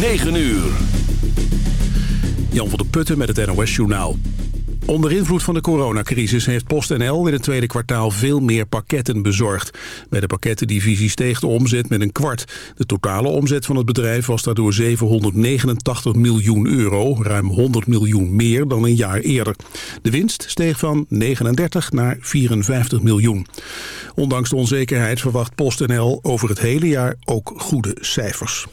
9 uur. Jan van der Putten met het NOS Journaal. Onder invloed van de coronacrisis heeft PostNL in het tweede kwartaal veel meer pakketten bezorgd. Bij de pakkettendivisie steeg de omzet met een kwart. De totale omzet van het bedrijf was daardoor 789 miljoen euro, ruim 100 miljoen meer dan een jaar eerder. De winst steeg van 39 naar 54 miljoen. Ondanks de onzekerheid verwacht PostNL over het hele jaar ook goede cijfers.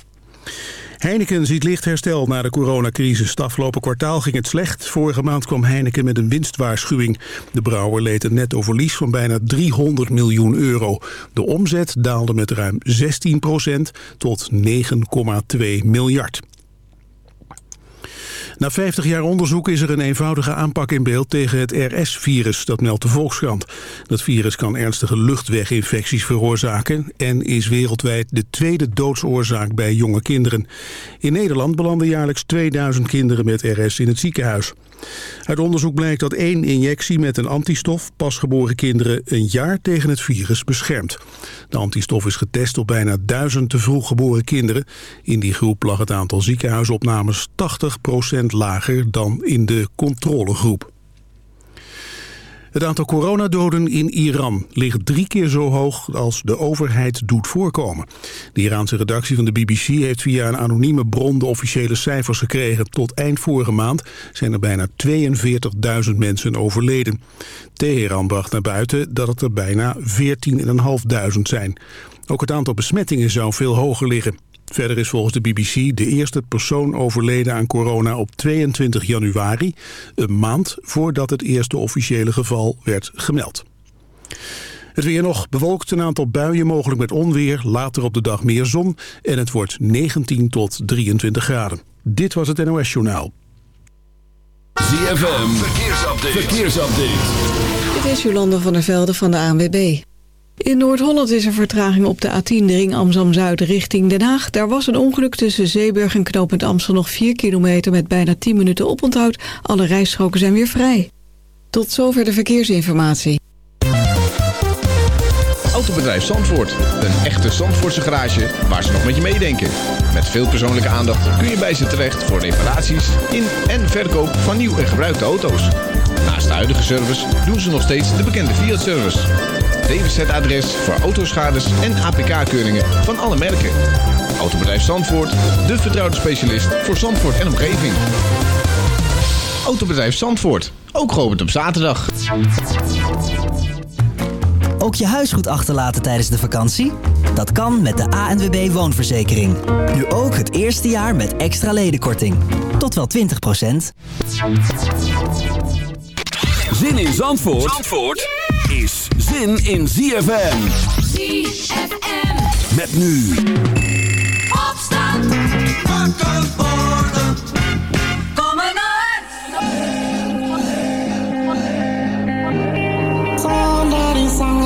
Heineken ziet licht herstel na de coronacrisis. Het afgelopen kwartaal ging het slecht. Vorige maand kwam Heineken met een winstwaarschuwing. De brouwer leed een netto verlies van bijna 300 miljoen euro. De omzet daalde met ruim 16% tot 9,2 miljard. Na 50 jaar onderzoek is er een eenvoudige aanpak in beeld tegen het RS-virus, dat meldt de Volkskrant. Dat virus kan ernstige luchtweginfecties veroorzaken en is wereldwijd de tweede doodsoorzaak bij jonge kinderen. In Nederland belanden jaarlijks 2000 kinderen met RS in het ziekenhuis. Uit onderzoek blijkt dat één injectie met een antistof pasgeboren kinderen een jaar tegen het virus beschermt. De antistof is getest op bijna duizend te vroeg geboren kinderen. In die groep lag het aantal ziekenhuisopnames 80% lager dan in de controlegroep. Het aantal coronadoden in Iran ligt drie keer zo hoog als de overheid doet voorkomen. De Iraanse redactie van de BBC heeft via een anonieme bron de officiële cijfers gekregen. Tot eind vorige maand zijn er bijna 42.000 mensen overleden. Teheran bracht naar buiten dat het er bijna 14.500 zijn. Ook het aantal besmettingen zou veel hoger liggen. Verder is volgens de BBC de eerste persoon overleden aan corona op 22 januari, een maand voordat het eerste officiële geval werd gemeld. Het weer nog bewolkt, een aantal buien mogelijk met onweer, later op de dag meer zon en het wordt 19 tot 23 graden. Dit was het NOS Journaal. ZFM, verkeersupdate. verkeersupdate. Dit is Jolanda van der Velde van de ANWB. In Noord-Holland is er vertraging op de A10, de ring Amsterdam-Zuid richting Den Haag. Daar was een ongeluk tussen Zeeburg en knooppunt Amstel nog 4 kilometer met bijna 10 minuten oponthoud. Alle rijstroken zijn weer vrij. Tot zover de verkeersinformatie. Autobedrijf Zandvoort. Een echte Zandvoortse garage waar ze nog met je meedenken. Met veel persoonlijke aandacht kun je bij ze terecht voor reparaties in en verkoop van nieuw en gebruikte auto's. Naast de huidige service doen ze nog steeds de bekende Fiat-service. DWZ-adres voor autoschades en APK-keuringen van alle merken. Autobedrijf Zandvoort, de vertrouwde specialist voor Zandvoort en omgeving. Autobedrijf Zandvoort, ook geopend op zaterdag. Ook je huis goed achterlaten tijdens de vakantie? Dat kan met de ANWB Woonverzekering. Nu ook het eerste jaar met extra ledenkorting. Tot wel 20% Zin in Zandvoort? Zandvoort? Is zin in ZFM. ZFM. Met nu. Opstand. Wakker worden. Kom maar naar. Somebody sang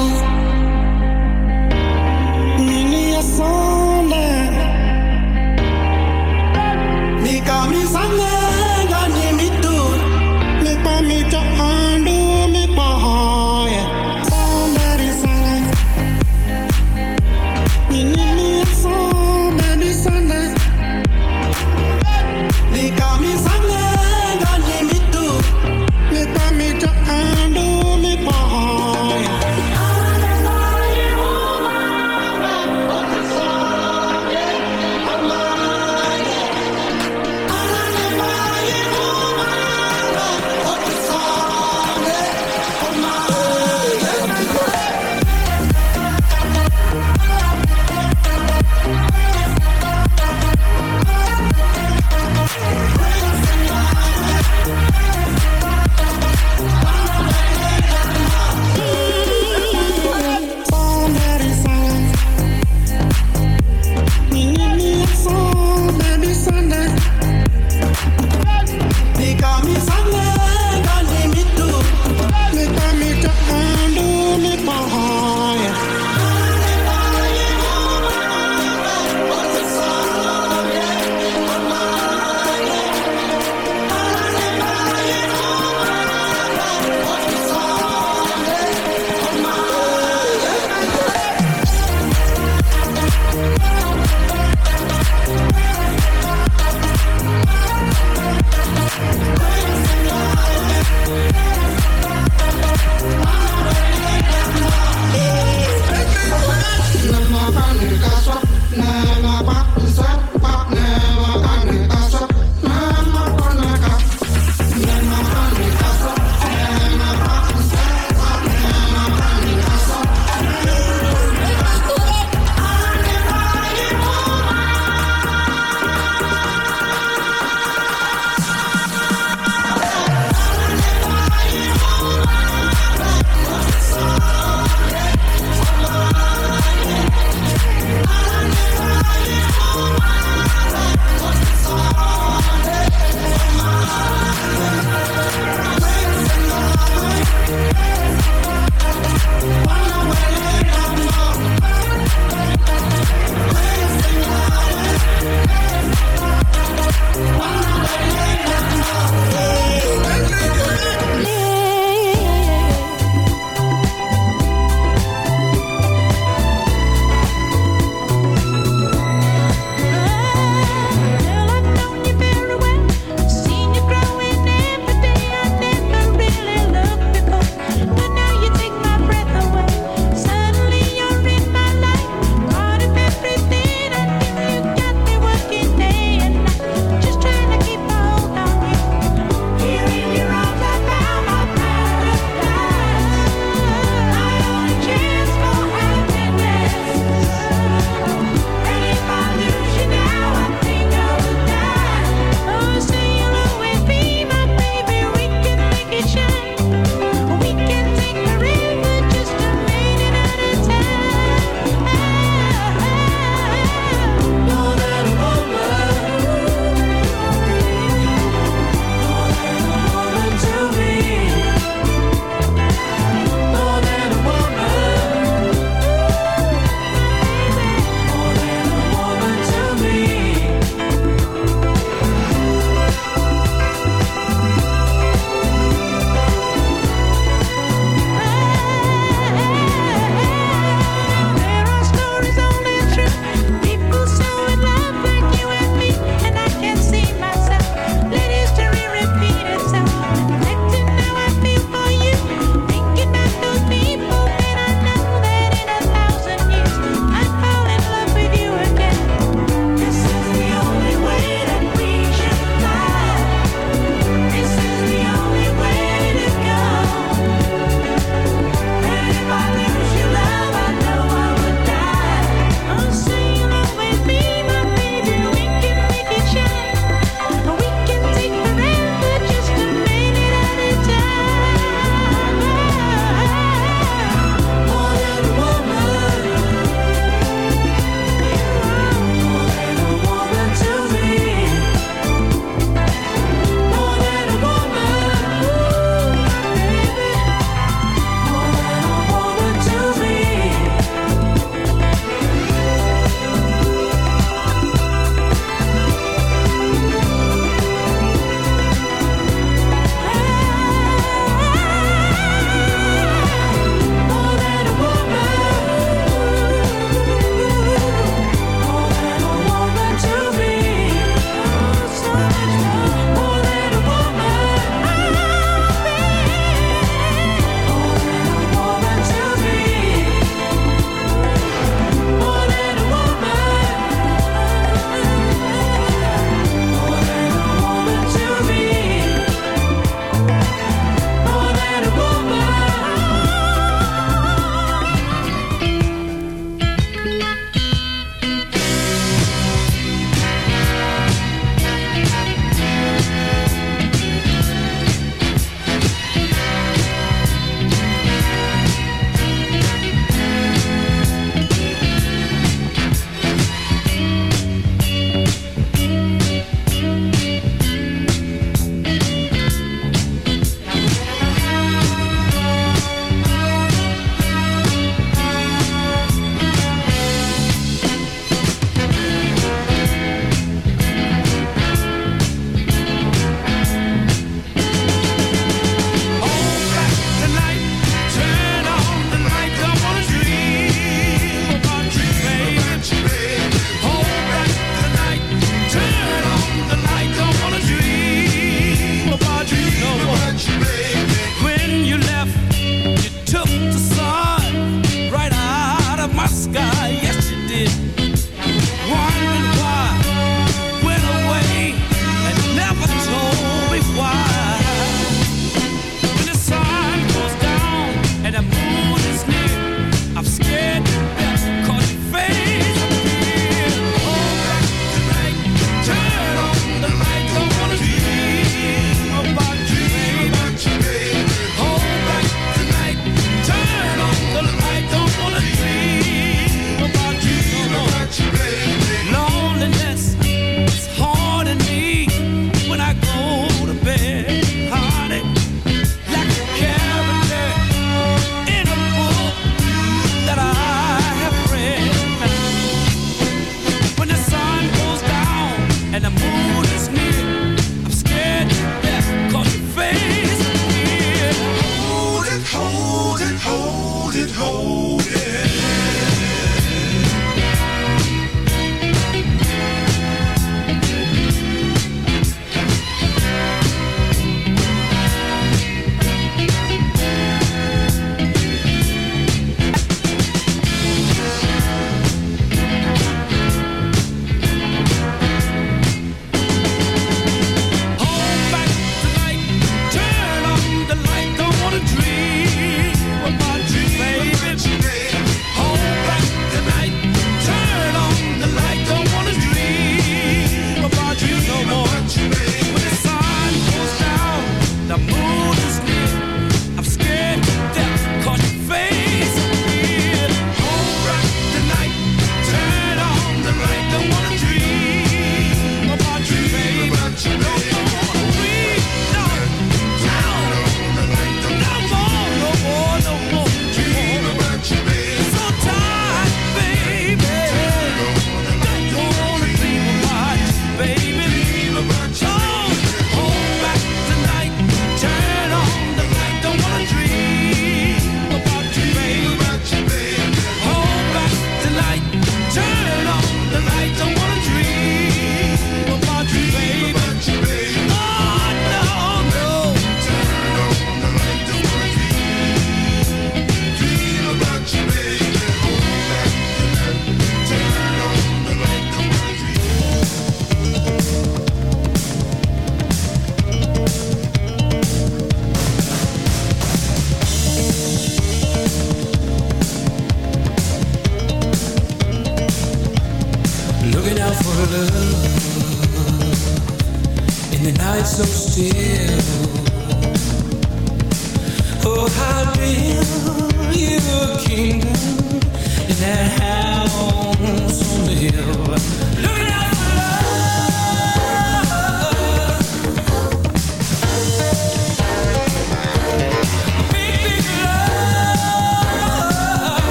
Mini a song Ni kami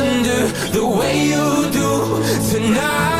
wonder the way you do tonight.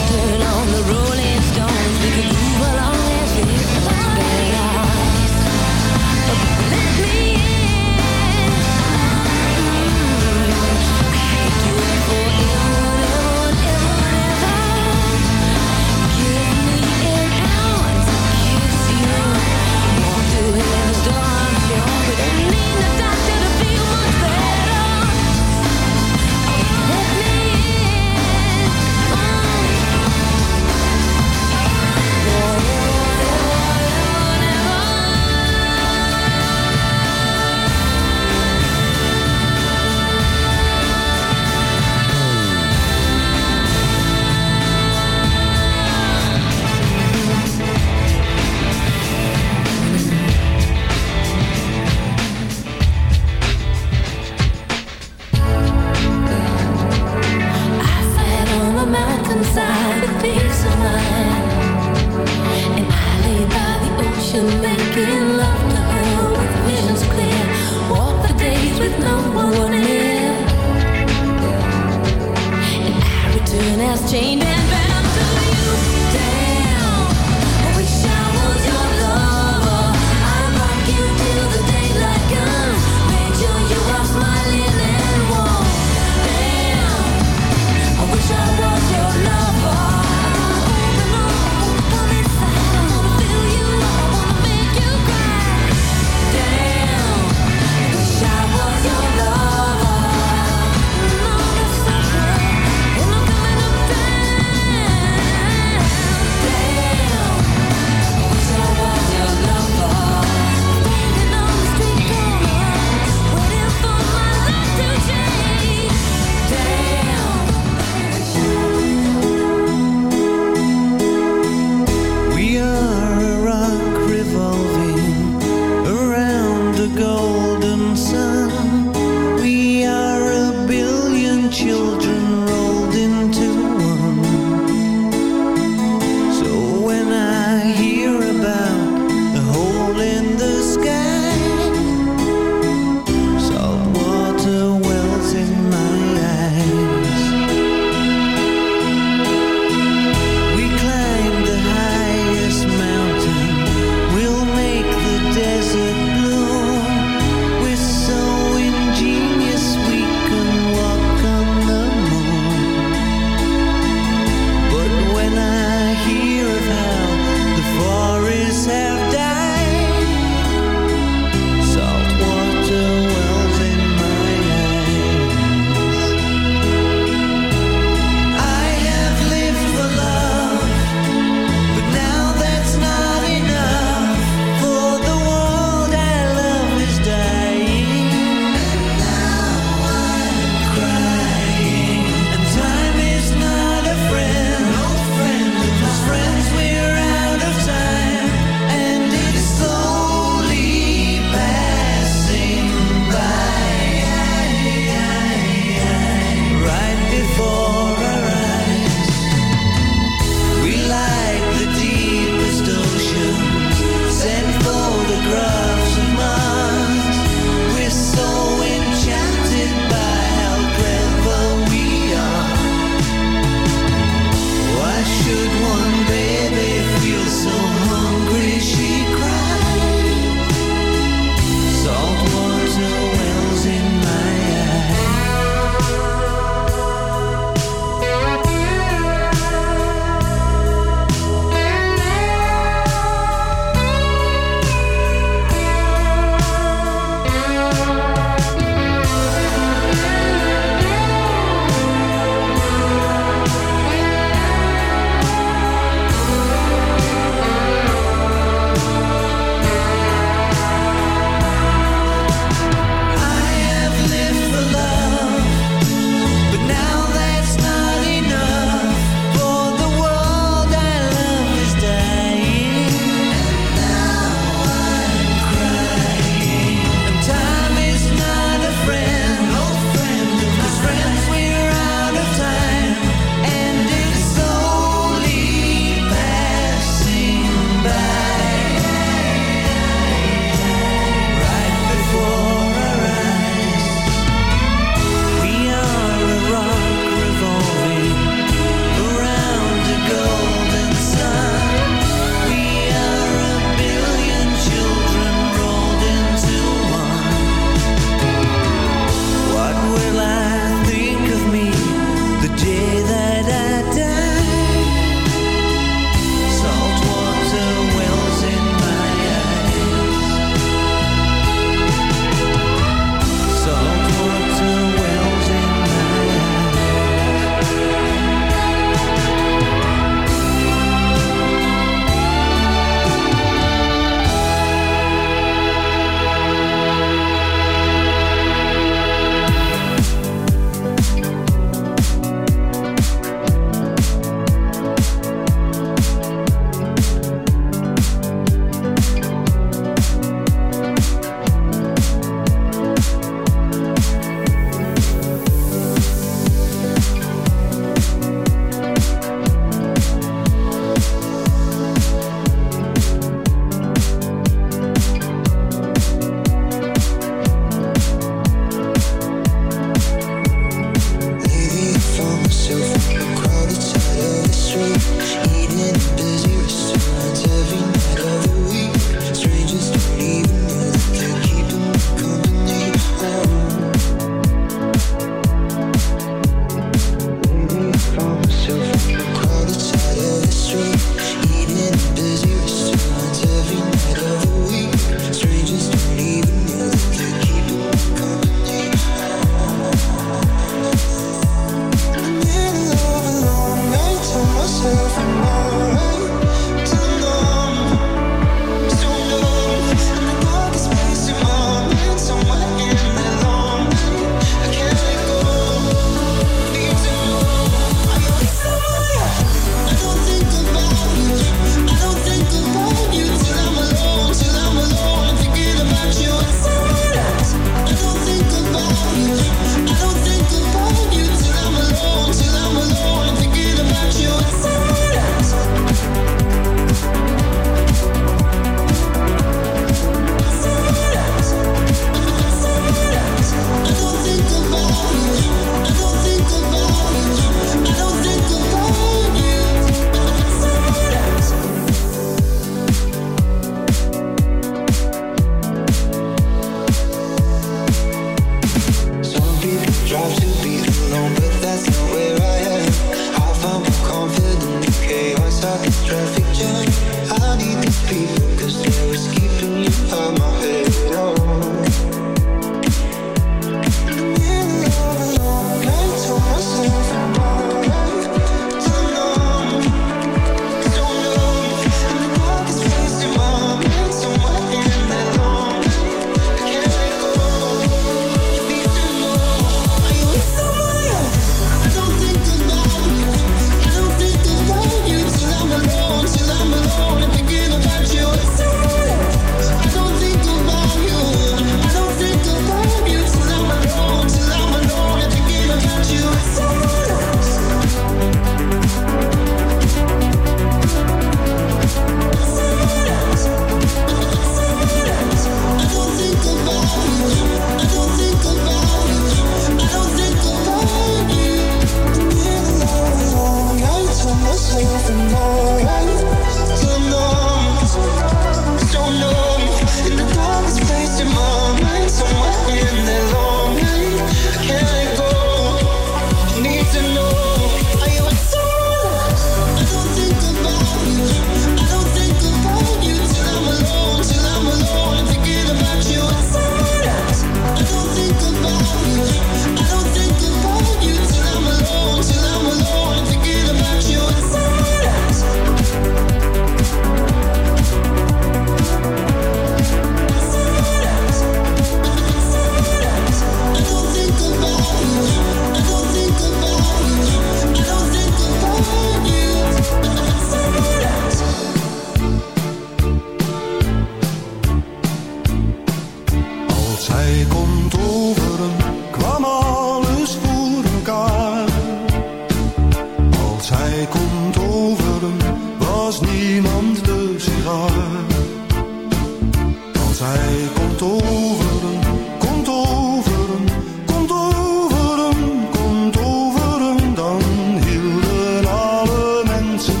Als hij komt overen, komt overen, komt overen, komt overen, dan hielden alle mensen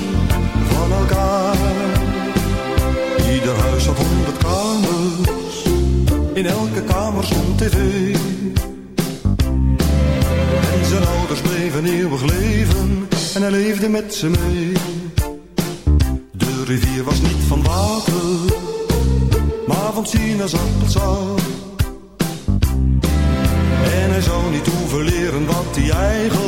van elkaar. Ieder huis had honderd kamers, in elke kamer stond tv. En zijn ouders bleven eeuwig leven, en hij leefde met ze mee. Sinaasappelsap. En hij zou niet hoeven leren wat hij eigenlijk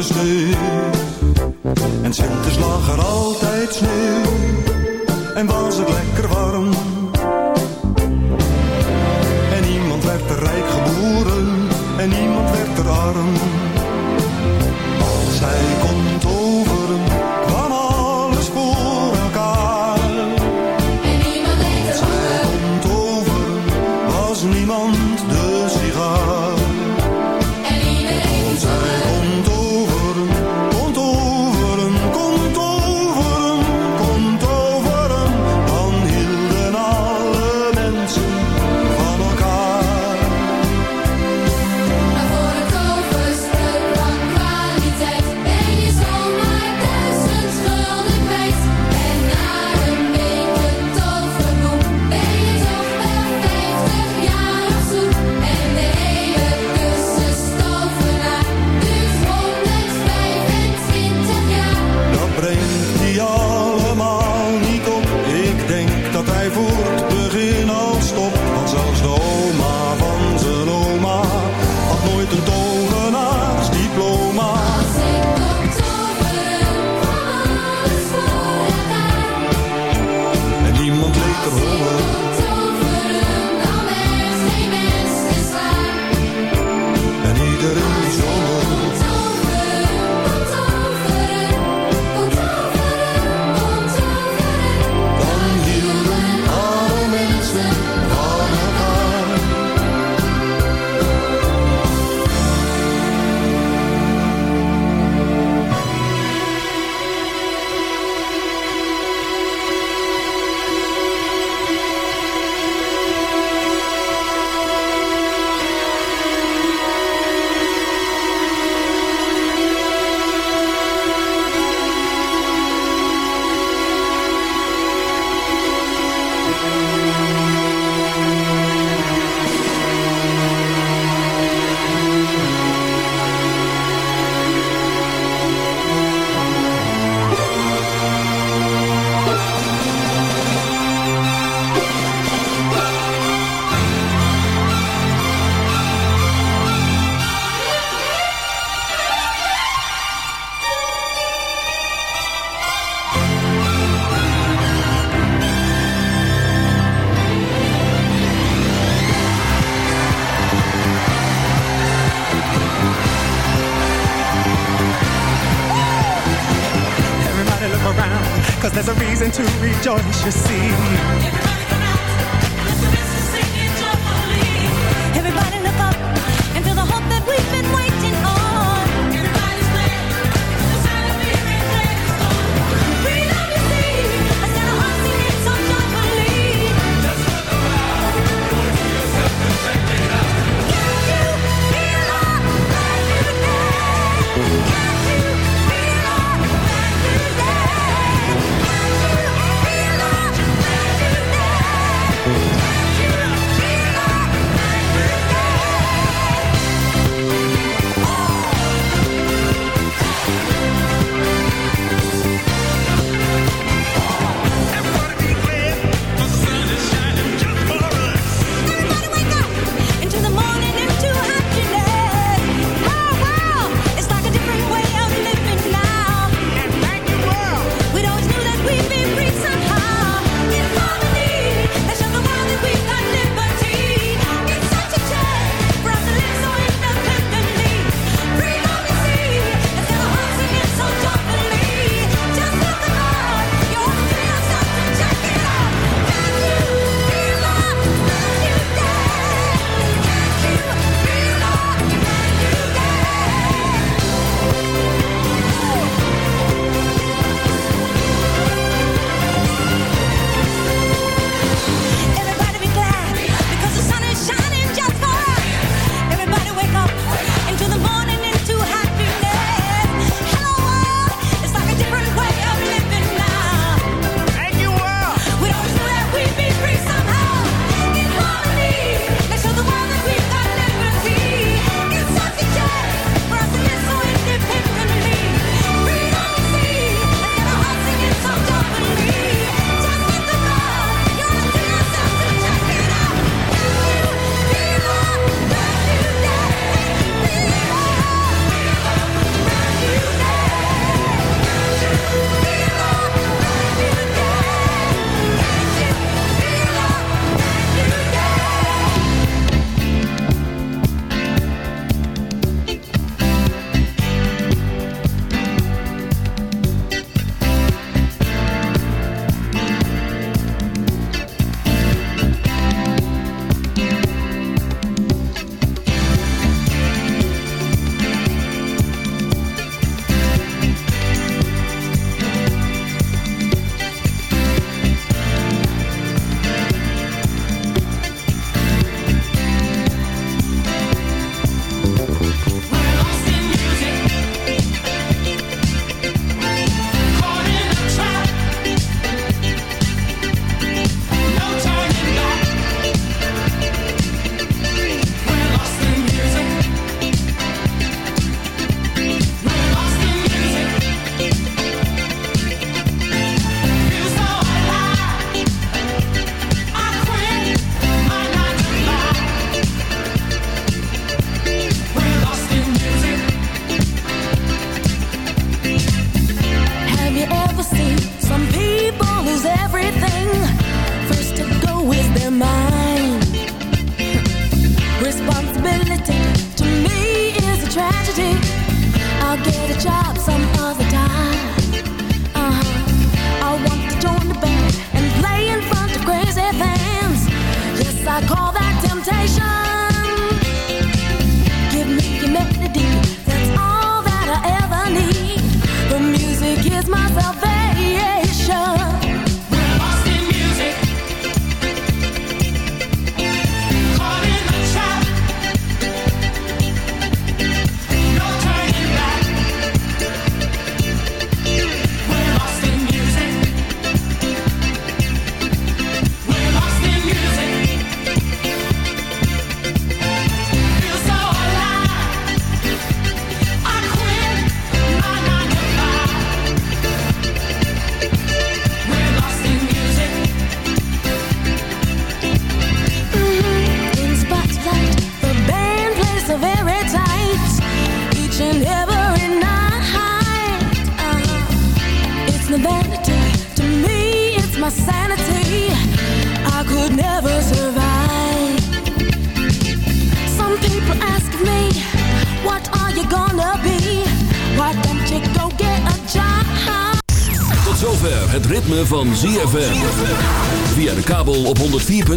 En Sinterklaas lag er altijd sneeuw. En was het lekker warm